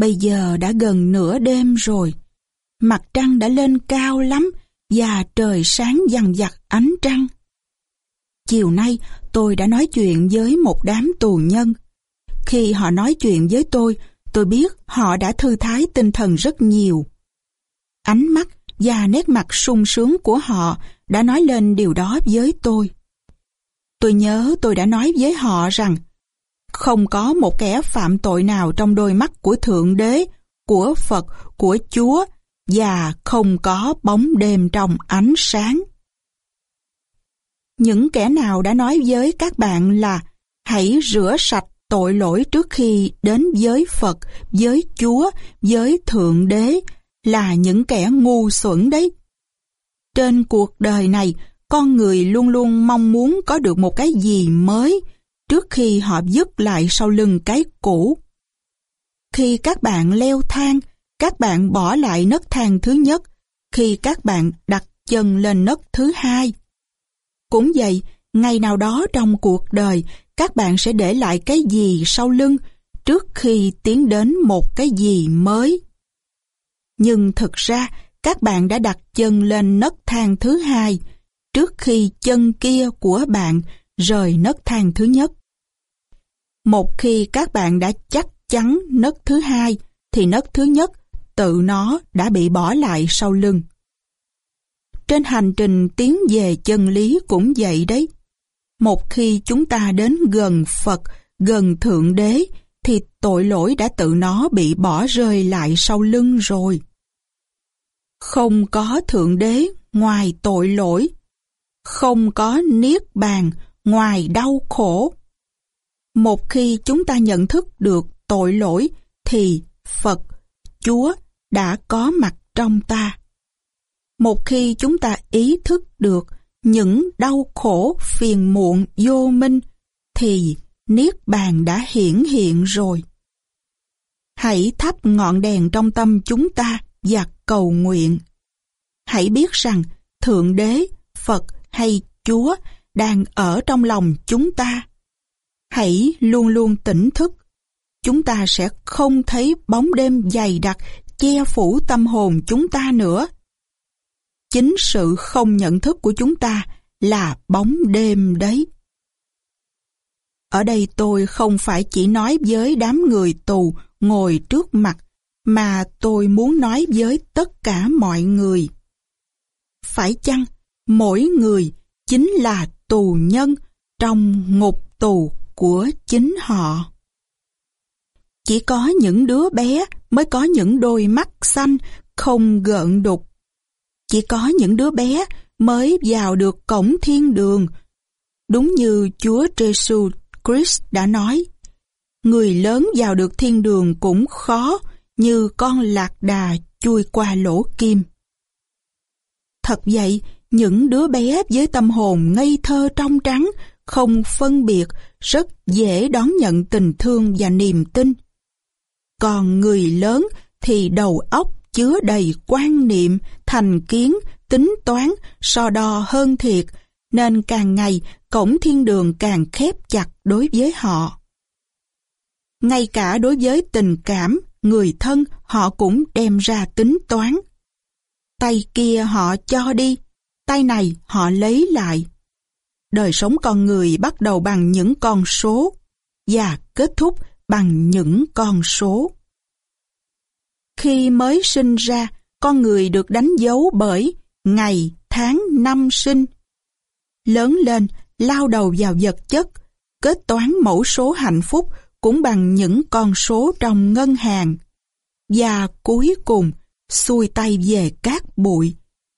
Bây giờ đã gần nửa đêm rồi. Mặt trăng đã lên cao lắm và trời sáng dằn dặt ánh trăng. Chiều nay tôi đã nói chuyện với một đám tù nhân. Khi họ nói chuyện với tôi, tôi biết họ đã thư thái tinh thần rất nhiều. Ánh mắt và nét mặt sung sướng của họ đã nói lên điều đó với tôi. Tôi nhớ tôi đã nói với họ rằng không có một kẻ phạm tội nào trong đôi mắt của Thượng Đế, của Phật, của Chúa và không có bóng đêm trong ánh sáng. Những kẻ nào đã nói với các bạn là hãy rửa sạch tội lỗi trước khi đến với Phật, với Chúa, với Thượng Đế là những kẻ ngu xuẩn đấy. Trên cuộc đời này, con người luôn luôn mong muốn có được một cái gì mới trước khi họ dứt lại sau lưng cái cũ. Khi các bạn leo thang, các bạn bỏ lại nấc thang thứ nhất, khi các bạn đặt chân lên nấc thứ hai. Cũng vậy, ngày nào đó trong cuộc đời, các bạn sẽ để lại cái gì sau lưng trước khi tiến đến một cái gì mới. Nhưng thực ra, các bạn đã đặt chân lên nấc thang thứ hai trước khi chân kia của bạn rời nấc thang thứ nhất. Một khi các bạn đã chắc chắn nấc thứ hai, thì nấc thứ nhất tự nó đã bị bỏ lại sau lưng. Trên hành trình tiến về chân lý cũng vậy đấy. Một khi chúng ta đến gần Phật, gần Thượng Đế, thì tội lỗi đã tự nó bị bỏ rơi lại sau lưng rồi. Không có Thượng Đế ngoài tội lỗi. Không có Niết Bàn ngoài đau khổ. Một khi chúng ta nhận thức được tội lỗi thì Phật, Chúa đã có mặt trong ta. Một khi chúng ta ý thức được những đau khổ phiền muộn vô minh thì Niết Bàn đã hiển hiện rồi. Hãy thắp ngọn đèn trong tâm chúng ta và cầu nguyện. Hãy biết rằng Thượng Đế, Phật hay Chúa đang ở trong lòng chúng ta. Hãy luôn luôn tỉnh thức. Chúng ta sẽ không thấy bóng đêm dày đặc che phủ tâm hồn chúng ta nữa. Chính sự không nhận thức của chúng ta là bóng đêm đấy. Ở đây tôi không phải chỉ nói với đám người tù ngồi trước mặt, mà tôi muốn nói với tất cả mọi người. Phải chăng mỗi người chính là tù nhân trong ngục tù của chính họ? Chỉ có những đứa bé mới có những đôi mắt xanh không gợn đục. Chỉ có những đứa bé mới vào được cổng thiên đường. Đúng như Chúa Giêsu Christ đã nói, người lớn vào được thiên đường cũng khó như con lạc đà chui qua lỗ kim. Thật vậy, những đứa bé với tâm hồn ngây thơ trong trắng, không phân biệt, rất dễ đón nhận tình thương và niềm tin. Còn người lớn thì đầu óc chứa đầy quan niệm, thành kiến, tính toán, so đo hơn thiệt, nên càng ngày cổng thiên đường càng khép chặt đối với họ. Ngay cả đối với tình cảm, người thân họ cũng đem ra tính toán. Tay kia họ cho đi, tay này họ lấy lại. Đời sống con người bắt đầu bằng những con số và kết thúc bằng những con số. Khi mới sinh ra, con người được đánh dấu bởi ngày, tháng, năm sinh. Lớn lên, lao đầu vào vật chất, kết toán mẫu số hạnh phúc cũng bằng những con số trong ngân hàng. Và cuối cùng, xuôi tay về cát bụi.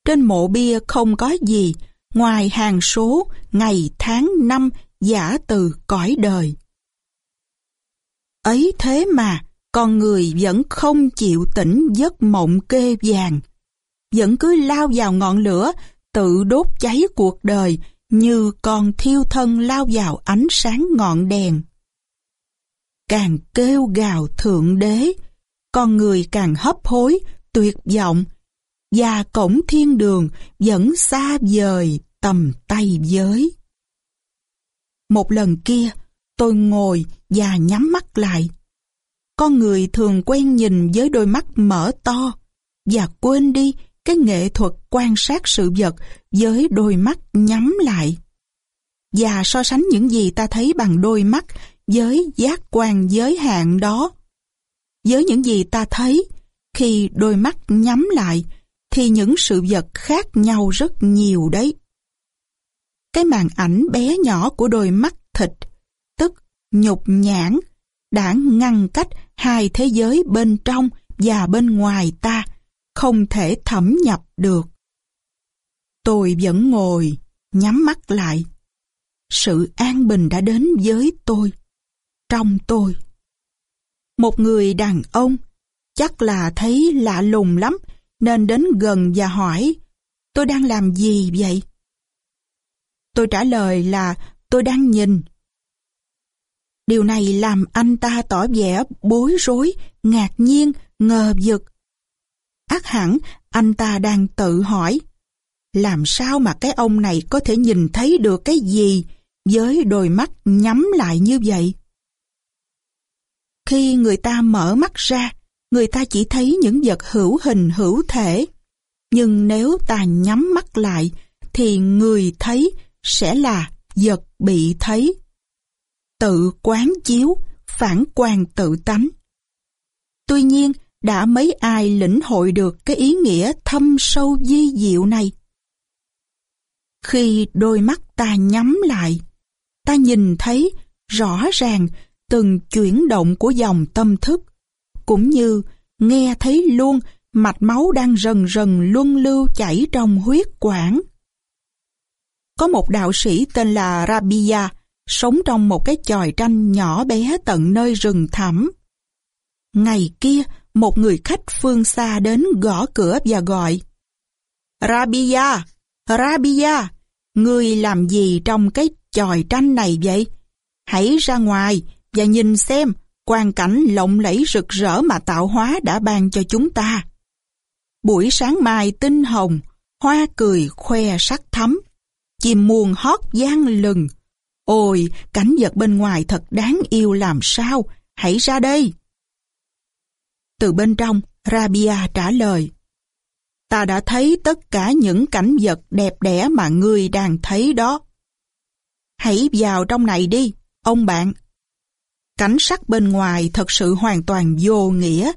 Trên mộ bia không có gì ngoài hàng số ngày tháng năm giả từ cõi đời. Ấy thế mà, con người vẫn không chịu tỉnh giấc mộng kê vàng. Vẫn cứ lao vào ngọn lửa, tự đốt cháy cuộc đời như con thiêu thân lao vào ánh sáng ngọn đèn. Càng kêu gào thượng đế, con người càng hấp hối, tuyệt vọng, và cổng thiên đường vẫn xa vời tầm tay giới. Một lần kia, tôi ngồi và nhắm mắt lại con người thường quen nhìn với đôi mắt mở to và quên đi cái nghệ thuật quan sát sự vật với đôi mắt nhắm lại. Và so sánh những gì ta thấy bằng đôi mắt với giác quan giới hạn đó. Với những gì ta thấy, khi đôi mắt nhắm lại, thì những sự vật khác nhau rất nhiều đấy. Cái màn ảnh bé nhỏ của đôi mắt thịt, tức nhục nhãn, đã ngăn cách hai thế giới bên trong và bên ngoài ta, không thể thẩm nhập được. Tôi vẫn ngồi, nhắm mắt lại. Sự an bình đã đến với tôi, trong tôi. Một người đàn ông, chắc là thấy lạ lùng lắm, nên đến gần và hỏi, tôi đang làm gì vậy? Tôi trả lời là tôi đang nhìn. Điều này làm anh ta tỏ vẻ bối rối, ngạc nhiên, ngờ vực. Ác hẳn anh ta đang tự hỏi, làm sao mà cái ông này có thể nhìn thấy được cái gì với đôi mắt nhắm lại như vậy? Khi người ta mở mắt ra, người ta chỉ thấy những vật hữu hình hữu thể. Nhưng nếu ta nhắm mắt lại, thì người thấy sẽ là vật bị thấy. Tự quán chiếu, phản quan tự tánh. Tuy nhiên, đã mấy ai lĩnh hội được cái ý nghĩa thâm sâu di diệu này. Khi đôi mắt ta nhắm lại, ta nhìn thấy rõ ràng từng chuyển động của dòng tâm thức, cũng như nghe thấy luôn mạch máu đang rần rần luân lưu chảy trong huyết quản. Có một đạo sĩ tên là Rabia, sống trong một cái chòi tranh nhỏ bé tận nơi rừng thẳm. Ngày kia, một người khách phương xa đến gõ cửa và gọi. Rabia, Rabia, ngươi làm gì trong cái chòi tranh này vậy? Hãy ra ngoài và nhìn xem quang cảnh lộng lẫy rực rỡ mà tạo hóa đã ban cho chúng ta. Buổi sáng mai tinh hồng, hoa cười khoe sắc thắm, chim muôn hót gian lừng. Ôi, cảnh vật bên ngoài thật đáng yêu làm sao, hãy ra đây. Từ bên trong, Rabia trả lời. Ta đã thấy tất cả những cảnh vật đẹp đẽ mà ngươi đang thấy đó. Hãy vào trong này đi, ông bạn. Cảnh sắc bên ngoài thật sự hoàn toàn vô nghĩa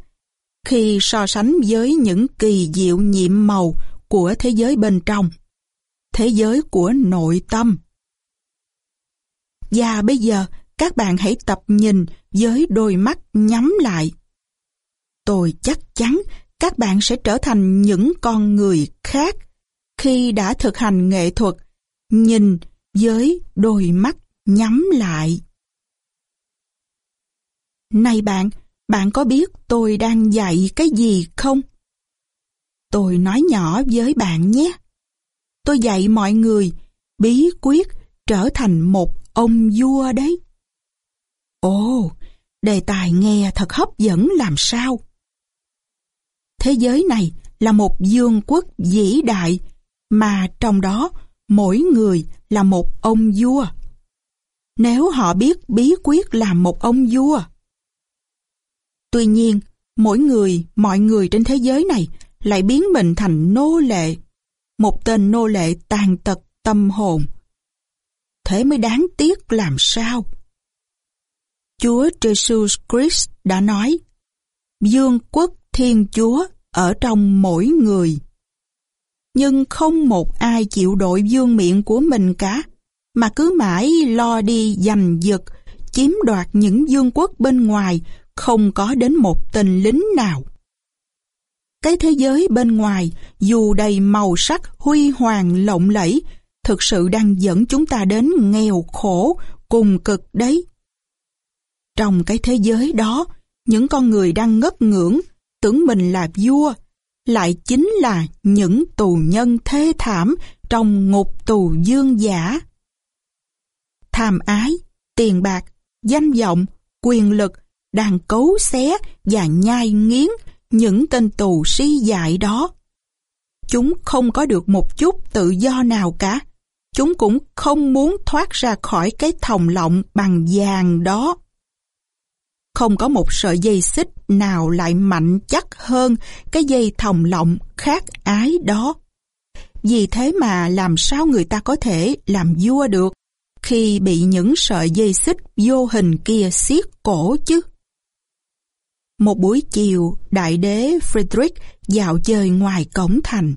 khi so sánh với những kỳ diệu nhiệm màu của thế giới bên trong, thế giới của nội tâm. Và bây giờ, các bạn hãy tập nhìn với đôi mắt nhắm lại. Tôi chắc chắn các bạn sẽ trở thành những con người khác khi đã thực hành nghệ thuật nhìn với đôi mắt nhắm lại. Này bạn, bạn có biết tôi đang dạy cái gì không? Tôi nói nhỏ với bạn nhé. Tôi dạy mọi người bí quyết trở thành một ông vua đấy. Ồ, đề tài nghe thật hấp dẫn làm sao. Thế giới này là một vương quốc vĩ đại mà trong đó mỗi người là một ông vua. Nếu họ biết bí quyết làm một ông vua, Tuy nhiên, mỗi người, mọi người trên thế giới này lại biến mình thành nô lệ. Một tên nô lệ tàn tật tâm hồn. Thế mới đáng tiếc làm sao? Chúa Jesus Christ đã nói, Dương quốc Thiên Chúa ở trong mỗi người. Nhưng không một ai chịu đội dương miệng của mình cả, mà cứ mãi lo đi giành giật, chiếm đoạt những dương quốc bên ngoài không có đến một tình lính nào. Cái thế giới bên ngoài, dù đầy màu sắc huy hoàng lộng lẫy, thực sự đang dẫn chúng ta đến nghèo khổ, cùng cực đấy. Trong cái thế giới đó, những con người đang ngất ngưỡng, tưởng mình là vua, lại chính là những tù nhân thê thảm trong ngục tù dương giả. Tham ái, tiền bạc, danh vọng, quyền lực đang cấu xé và nhai nghiến những tên tù si dại đó. Chúng không có được một chút tự do nào cả. Chúng cũng không muốn thoát ra khỏi cái thòng lọng bằng vàng đó. Không có một sợi dây xích nào lại mạnh chắc hơn cái dây thòng lọng khác ái đó. Vì thế mà làm sao người ta có thể làm vua được khi bị những sợi dây xích vô hình kia siết cổ chứ? Một buổi chiều, đại đế Friedrich dạo chơi ngoài cổng thành.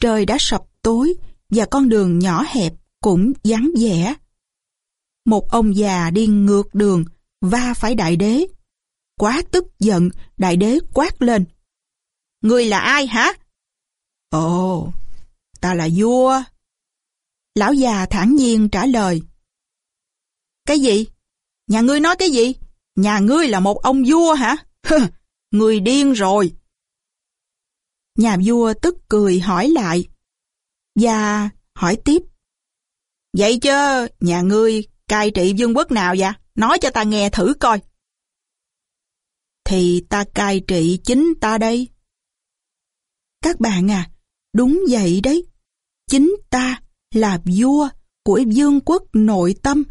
Trời đã sập tối và con đường nhỏ hẹp cũng vắng vẻ. Một ông già đi ngược đường va phải đại đế. Quá tức giận, đại đế quát lên. Người là ai hả? Ồ, ta là vua. Lão già thản nhiên trả lời. Cái gì? Nhà ngươi nói cái gì? Nhà ngươi là một ông vua hả? Người điên rồi. Nhà vua tức cười hỏi lại. Và hỏi tiếp. Vậy chứ, nhà ngươi cai trị vương quốc nào vậy? Nói cho ta nghe thử coi. Thì ta cai trị chính ta đây. Các bạn à, đúng vậy đấy. Chính ta là vua của vương quốc nội tâm,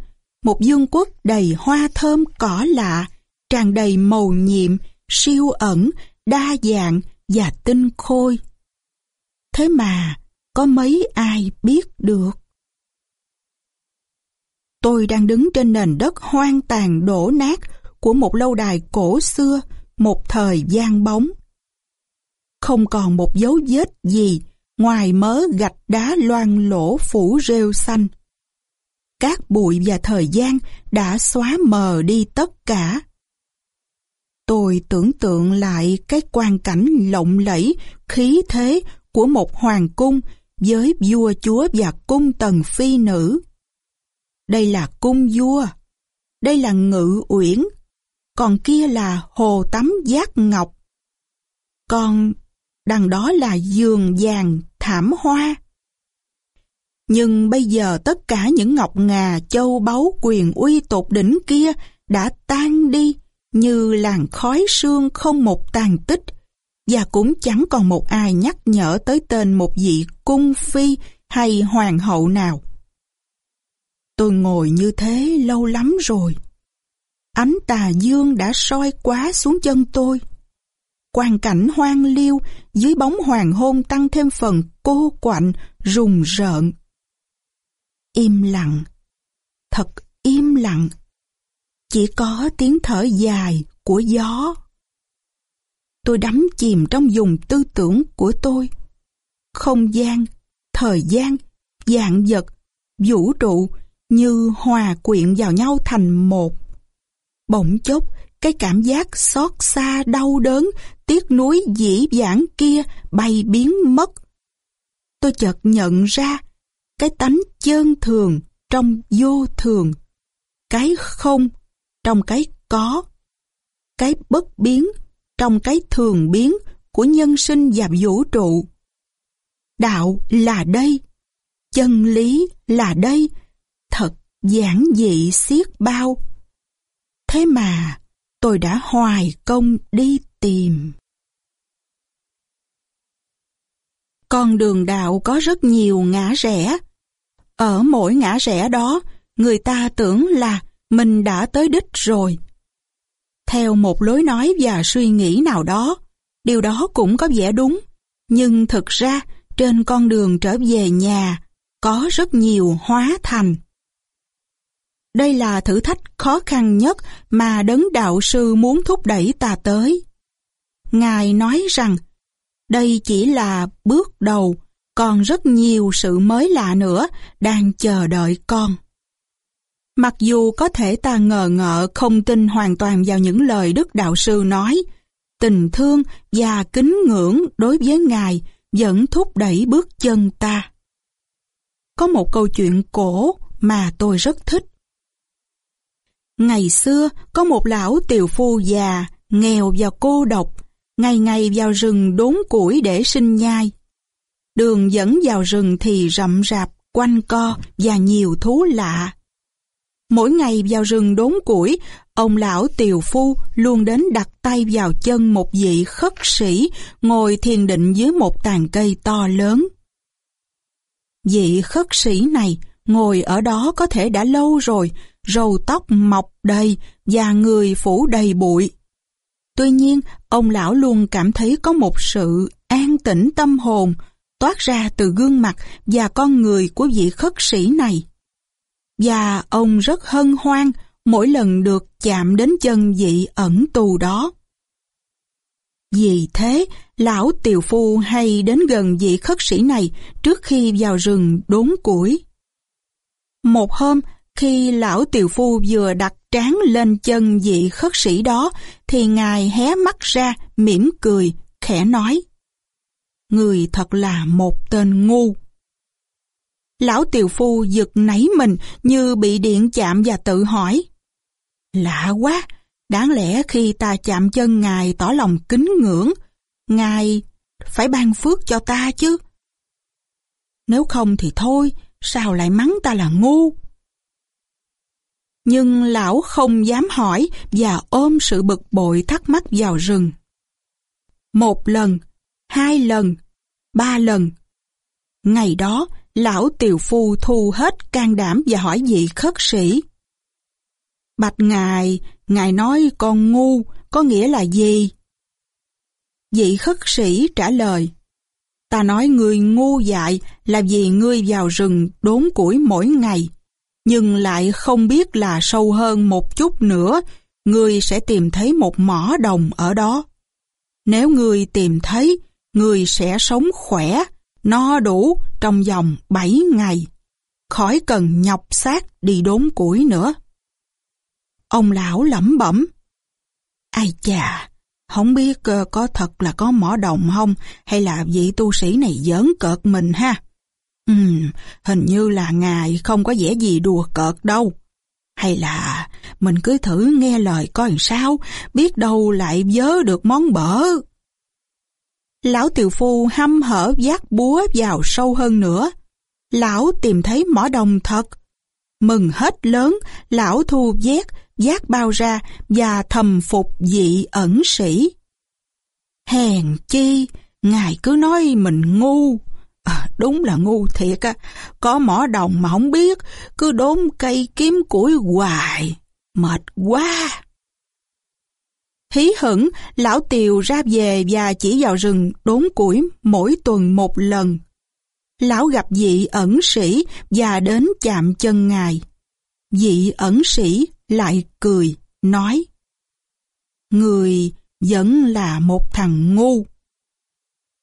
một vương quốc đầy hoa thơm cỏ lạ, tràn đầy màu nhiệm, siêu ẩn, đa dạng và tinh khôi. Thế mà, có mấy ai biết được? Tôi đang đứng trên nền đất hoang tàn đổ nát của một lâu đài cổ xưa, một thời gian bóng. Không còn một dấu vết gì ngoài mớ gạch đá loang lỗ phủ rêu xanh cát bụi và thời gian đã xóa mờ đi tất cả. Tôi tưởng tượng lại cái quan cảnh lộng lẫy, khí thế của một hoàng cung với vua chúa và cung tần phi nữ. Đây là cung vua, đây là ngự uyển, còn kia là hồ tắm giác ngọc. Còn đằng đó là giường vàng thảm hoa. Nhưng bây giờ tất cả những ngọc ngà, châu báu, quyền uy tột đỉnh kia đã tan đi như làn khói sương không một tàn tích và cũng chẳng còn một ai nhắc nhở tới tên một vị cung phi hay hoàng hậu nào. Tôi ngồi như thế lâu lắm rồi. Ánh tà dương đã soi quá xuống chân tôi. Quan cảnh hoang liêu dưới bóng hoàng hôn tăng thêm phần cô quạnh, rùng rợn. Im lặng, thật im lặng. Chỉ có tiếng thở dài của gió. Tôi đắm chìm trong vùng tư tưởng của tôi. Không gian, thời gian, dạng vật, vũ trụ như hòa quyện vào nhau thành một. Bỗng chốc, cái cảm giác xót xa đau đớn, tiếc nuối dĩ vãng kia bay biến mất. Tôi chợt nhận ra cái tánh chân thường trong vô thường, cái không trong cái có, cái bất biến trong cái thường biến của nhân sinh và vũ trụ. Đạo là đây, chân lý là đây, thật giản dị xiết bao. Thế mà tôi đã hoài công đi tìm. Con đường đạo có rất nhiều ngã rẽ. Ở mỗi ngã rẽ đó, người ta tưởng là mình đã tới đích rồi. Theo một lối nói và suy nghĩ nào đó, điều đó cũng có vẻ đúng. Nhưng thực ra, trên con đường trở về nhà, có rất nhiều hóa thành. Đây là thử thách khó khăn nhất mà đấng đạo sư muốn thúc đẩy ta tới. Ngài nói rằng, đây chỉ là bước đầu, còn rất nhiều sự mới lạ nữa đang chờ đợi con. Mặc dù có thể ta ngờ ngợ không tin hoàn toàn vào những lời Đức Đạo Sư nói, tình thương và kính ngưỡng đối với Ngài vẫn thúc đẩy bước chân ta. Có một câu chuyện cổ mà tôi rất thích. Ngày xưa, có một lão tiều phu già, nghèo và cô độc, ngày ngày vào rừng đốn củi để sinh nhai. Đường dẫn vào rừng thì rậm rạp, quanh co và nhiều thú lạ. Mỗi ngày vào rừng đốn củi, ông lão tiều phu luôn đến đặt tay vào chân một vị khất sĩ ngồi thiền định dưới một tàn cây to lớn. Vị khất sĩ này ngồi ở đó có thể đã lâu rồi, râu tóc mọc đầy và người phủ đầy bụi. Tuy nhiên, ông lão luôn cảm thấy có một sự an tĩnh tâm hồn toát ra từ gương mặt và con người của vị khất sĩ này. Và ông rất hân hoan mỗi lần được chạm đến chân vị ẩn tù đó. Vì thế, lão tiều phu hay đến gần vị khất sĩ này trước khi vào rừng đốn củi. Một hôm, khi lão tiều phu vừa đặt trán lên chân vị khất sĩ đó, thì ngài hé mắt ra, mỉm cười, khẽ nói. Người thật là một tên ngu. Lão tiều phu giật nảy mình như bị điện chạm và tự hỏi. Lạ quá, đáng lẽ khi ta chạm chân ngài tỏ lòng kính ngưỡng, ngài phải ban phước cho ta chứ. Nếu không thì thôi, sao lại mắng ta là ngu? Nhưng lão không dám hỏi và ôm sự bực bội thắc mắc vào rừng. Một lần, hai lần, ba lần. Ngày đó, lão tiều phu thu hết can đảm và hỏi vị khất sĩ. Bạch ngài, ngài nói con ngu, có nghĩa là gì? Vị khất sĩ trả lời, ta nói người ngu dại là vì ngươi vào rừng đốn củi mỗi ngày, nhưng lại không biết là sâu hơn một chút nữa, ngươi sẽ tìm thấy một mỏ đồng ở đó. Nếu ngươi tìm thấy, người sẽ sống khỏe, no đủ trong vòng 7 ngày, khỏi cần nhọc xác đi đốn củi nữa. Ông lão lẩm bẩm. Ai chà, không biết ờ, có thật là có mỏ đồng không hay là vị tu sĩ này giỡn cợt mình ha. Ừm, hình như là ngài không có vẻ gì đùa cợt đâu. Hay là mình cứ thử nghe lời coi sao, biết đâu lại vớ được món bở. Lão tiều phu hăm hở giác búa vào sâu hơn nữa. Lão tìm thấy mỏ đồng thật. Mừng hết lớn, lão thu vét, giác bao ra và thầm phục dị ẩn sĩ. Hèn chi, ngài cứ nói mình ngu. À, đúng là ngu thiệt á, có mỏ đồng mà không biết, cứ đốn cây kiếm củi hoài, mệt quá. Hí hửng, lão tiều ra về và chỉ vào rừng đốn củi mỗi tuần một lần. Lão gặp vị ẩn sĩ và đến chạm chân ngài. Vị ẩn sĩ lại cười, nói Người vẫn là một thằng ngu.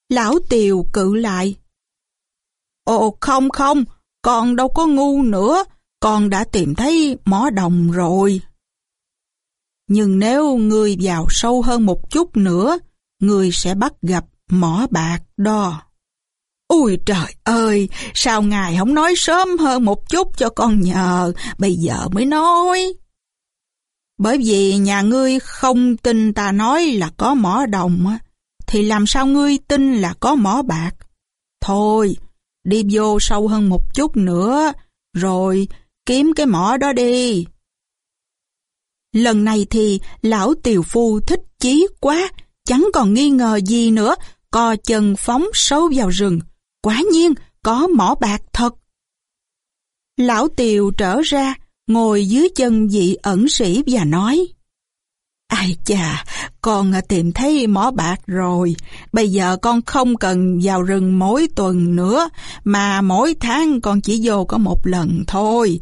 Lão Tiều cự lại Ồ không không, con đâu có ngu nữa, con đã tìm thấy mỏ đồng rồi. Nhưng nếu người vào sâu hơn một chút nữa, người sẽ bắt gặp mỏ bạc đo. Ôi trời ơi, sao ngài không nói sớm hơn một chút cho con nhờ, bây giờ mới nói. Bởi vì nhà ngươi không tin ta nói là có mỏ đồng, thì làm sao ngươi tin là có mỏ bạc? Thôi, đi vô sâu hơn một chút nữa, rồi kiếm cái mỏ đó đi. Lần này thì lão tiều phu thích chí quá, chẳng còn nghi ngờ gì nữa, co chân phóng sâu vào rừng. Quả nhiên, có mỏ bạc thật. Lão tiều trở ra, ngồi dưới chân vị ẩn sĩ và nói Ai chà, con tìm thấy mỏ bạc rồi, bây giờ con không cần vào rừng mỗi tuần nữa, mà mỗi tháng con chỉ vô có một lần thôi.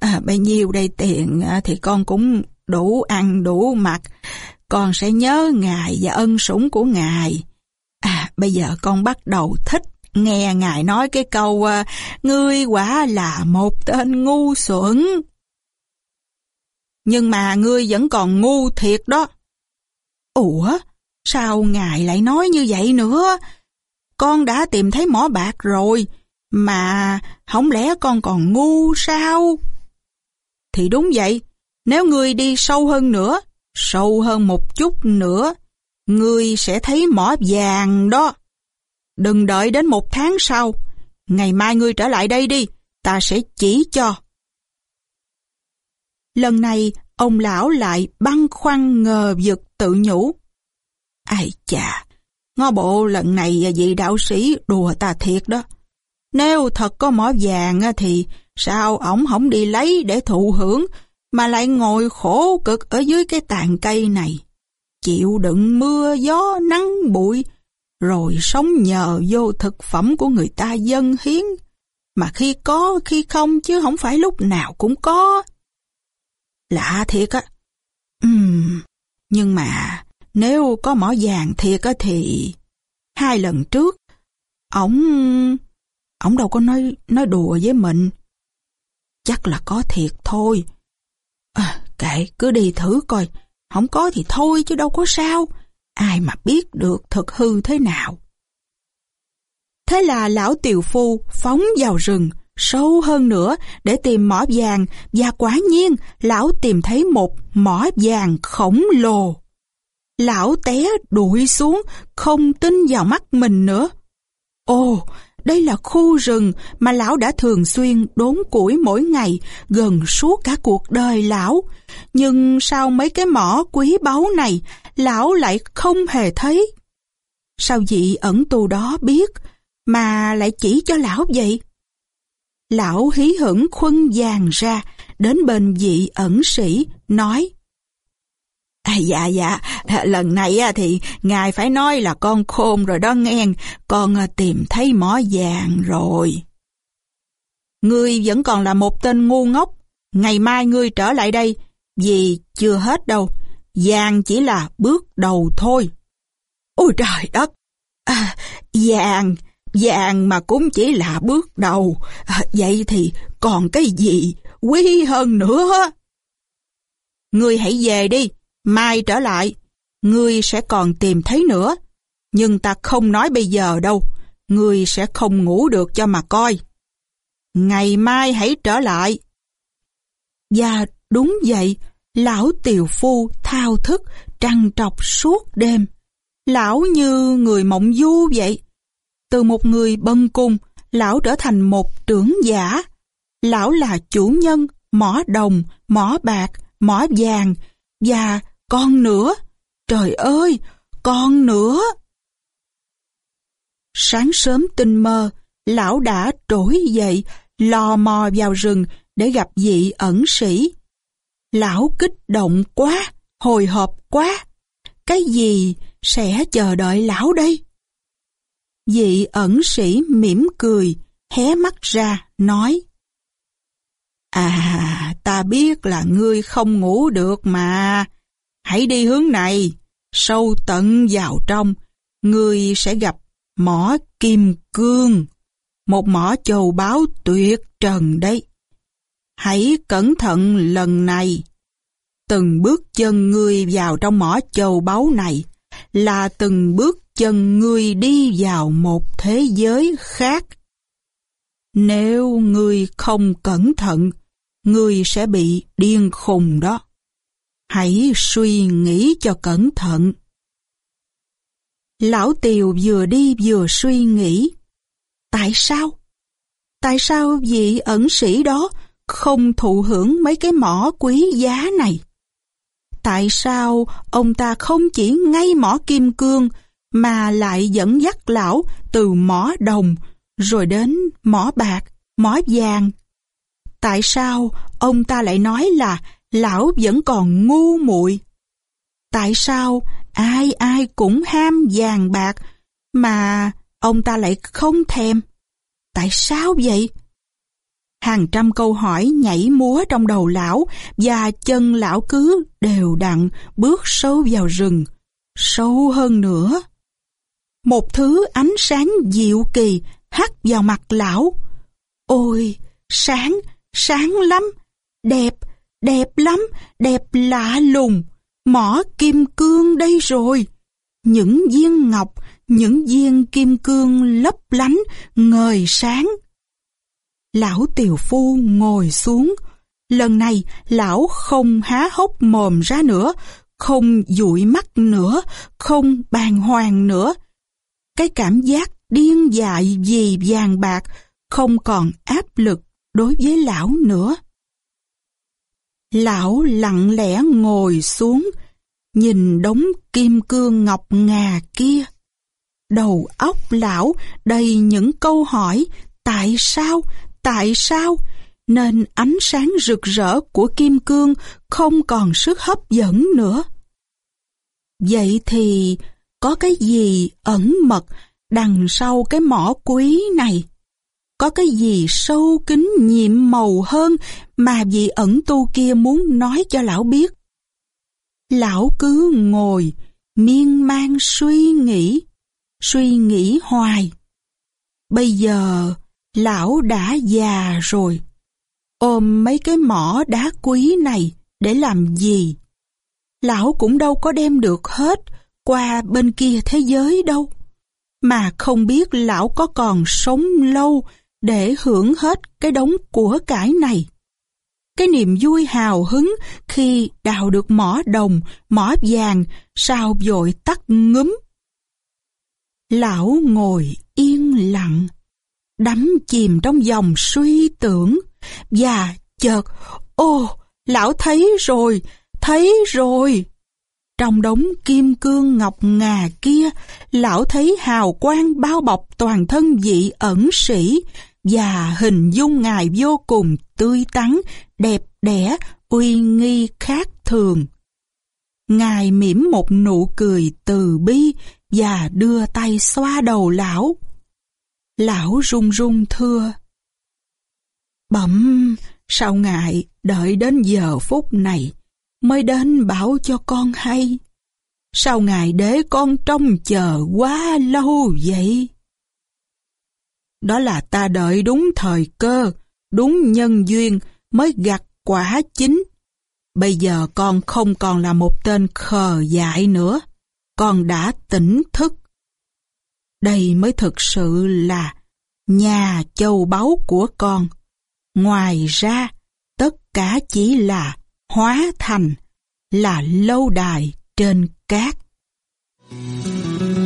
À, bấy nhiêu đây tiền à, thì con cũng đủ ăn đủ mặc, con sẽ nhớ Ngài và ân sủng của Ngài. À, bây giờ con bắt đầu thích nghe Ngài nói cái câu à, Ngươi quả là một tên ngu xuẩn. Nhưng mà ngươi vẫn còn ngu thiệt đó. Ủa, sao ngài lại nói như vậy nữa? Con đã tìm thấy mỏ bạc rồi, mà không lẽ con còn ngu sao? Thì đúng vậy, nếu ngươi đi sâu hơn nữa, sâu hơn một chút nữa, ngươi sẽ thấy mỏ vàng đó. Đừng đợi đến một tháng sau, ngày mai ngươi trở lại đây đi, ta sẽ chỉ cho. Lần này, ông lão lại băn khoăn ngờ vực tự nhủ. Ai chà, ngó bộ lần này vị đạo sĩ đùa ta thiệt đó. Nếu thật có mỏ vàng thì sao ổng không đi lấy để thụ hưởng, mà lại ngồi khổ cực ở dưới cái tàn cây này, chịu đựng mưa gió nắng bụi, rồi sống nhờ vô thực phẩm của người ta dân hiến, mà khi có khi không chứ không phải lúc nào cũng có. Lạ thiệt á. Ừm, nhưng mà nếu có mỏ vàng thiệt á thì hai lần trước ổng ổng đâu có nói nói đùa với mình. Chắc là có thiệt thôi. À, kệ, cứ đi thử coi. Không có thì thôi chứ đâu có sao. Ai mà biết được thật hư thế nào. Thế là lão tiều phu phóng vào rừng, sâu hơn nữa để tìm mỏ vàng và quả nhiên lão tìm thấy một mỏ vàng khổng lồ. Lão té đuổi xuống, không tin vào mắt mình nữa. Ồ, đây là khu rừng mà lão đã thường xuyên đốn củi mỗi ngày, gần suốt cả cuộc đời lão. Nhưng sao mấy cái mỏ quý báu này, lão lại không hề thấy? Sao vị ẩn tù đó biết, mà lại chỉ cho lão vậy? Lão hí hửng khuân vàng ra, đến bên vị ẩn sĩ, nói À, dạ dạ, à, lần này thì ngài phải nói là con khôn rồi đó nghe, con à, tìm thấy mỏ vàng rồi. Ngươi vẫn còn là một tên ngu ngốc, ngày mai ngươi trở lại đây, vì chưa hết đâu, vàng chỉ là bước đầu thôi. Ôi trời đất, à, vàng, vàng mà cũng chỉ là bước đầu, à, vậy thì còn cái gì quý hơn nữa? Ngươi hãy về đi, Mai trở lại, ngươi sẽ còn tìm thấy nữa. Nhưng ta không nói bây giờ đâu, ngươi sẽ không ngủ được cho mà coi. Ngày mai hãy trở lại. Và đúng vậy, lão tiều phu thao thức, trăng trọc suốt đêm. Lão như người mộng du vậy. Từ một người bân cung, lão trở thành một trưởng giả. Lão là chủ nhân, mỏ đồng, mỏ bạc, mỏ vàng, và con nữa, trời ơi, con nữa. Sáng sớm tinh mơ, lão đã trỗi dậy, lò mò vào rừng để gặp vị ẩn sĩ. Lão kích động quá, hồi hộp quá. Cái gì sẽ chờ đợi lão đây? Vị ẩn sĩ mỉm cười, hé mắt ra, nói À, ta biết là ngươi không ngủ được mà. Hãy đi hướng này, sâu tận vào trong, ngươi sẽ gặp mỏ kim cương, một mỏ châu báu tuyệt trần đấy. Hãy cẩn thận lần này. Từng bước chân ngươi vào trong mỏ châu báu này là từng bước chân ngươi đi vào một thế giới khác. Nếu ngươi không cẩn thận, ngươi sẽ bị điên khùng đó. Hãy suy nghĩ cho cẩn thận. Lão Tiều vừa đi vừa suy nghĩ. Tại sao? Tại sao vị ẩn sĩ đó không thụ hưởng mấy cái mỏ quý giá này? Tại sao ông ta không chỉ ngay mỏ kim cương mà lại dẫn dắt lão từ mỏ đồng rồi đến mỏ bạc, mỏ vàng? Tại sao ông ta lại nói là lão vẫn còn ngu muội. Tại sao ai ai cũng ham vàng bạc mà ông ta lại không thèm? Tại sao vậy? Hàng trăm câu hỏi nhảy múa trong đầu lão và chân lão cứ đều đặn bước sâu vào rừng, sâu hơn nữa. Một thứ ánh sáng dịu kỳ hắt vào mặt lão. Ôi, sáng, sáng lắm, đẹp, Đẹp lắm, đẹp lạ lùng, mỏ kim cương đây rồi. Những viên ngọc, những viên kim cương lấp lánh, ngời sáng. Lão tiều phu ngồi xuống. Lần này, lão không há hốc mồm ra nữa, không dụi mắt nữa, không bàn hoàng nữa. Cái cảm giác điên dại vì vàng bạc không còn áp lực đối với lão nữa. Lão lặng lẽ ngồi xuống, nhìn đống kim cương ngọc ngà kia. Đầu óc lão đầy những câu hỏi tại sao, tại sao, nên ánh sáng rực rỡ của kim cương không còn sức hấp dẫn nữa. Vậy thì có cái gì ẩn mật đằng sau cái mỏ quý này? Có cái gì sâu kín nhiệm màu hơn mà vị ẩn tu kia muốn nói cho lão biết? Lão cứ ngồi, miên man suy nghĩ, suy nghĩ hoài. Bây giờ, lão đã già rồi. Ôm mấy cái mỏ đá quý này để làm gì? Lão cũng đâu có đem được hết qua bên kia thế giới đâu. Mà không biết lão có còn sống lâu để hưởng hết cái đống của cải này. Cái niềm vui hào hứng khi đào được mỏ đồng, mỏ vàng, sao dội tắt ngấm. Lão ngồi yên lặng, đắm chìm trong dòng suy tưởng, và chợt, ô, lão thấy rồi, thấy rồi. Trong đống kim cương ngọc ngà kia, lão thấy hào quang bao bọc toàn thân vị ẩn sĩ và hình dung ngài vô cùng tươi tắn, đẹp đẽ, uy nghi khác thường. Ngài mỉm một nụ cười từ bi và đưa tay xoa đầu lão. Lão run run thưa. Bẩm, sao ngài đợi đến giờ phút này mới đến bảo cho con hay? Sao ngài để con trông chờ quá lâu vậy? Đó là ta đợi đúng thời cơ, đúng nhân duyên mới gặt quả chính. Bây giờ con không còn là một tên khờ dại nữa, con đã tỉnh thức. Đây mới thực sự là nhà châu báu của con. Ngoài ra, tất cả chỉ là hóa thành, là lâu đài trên cát. Thank you.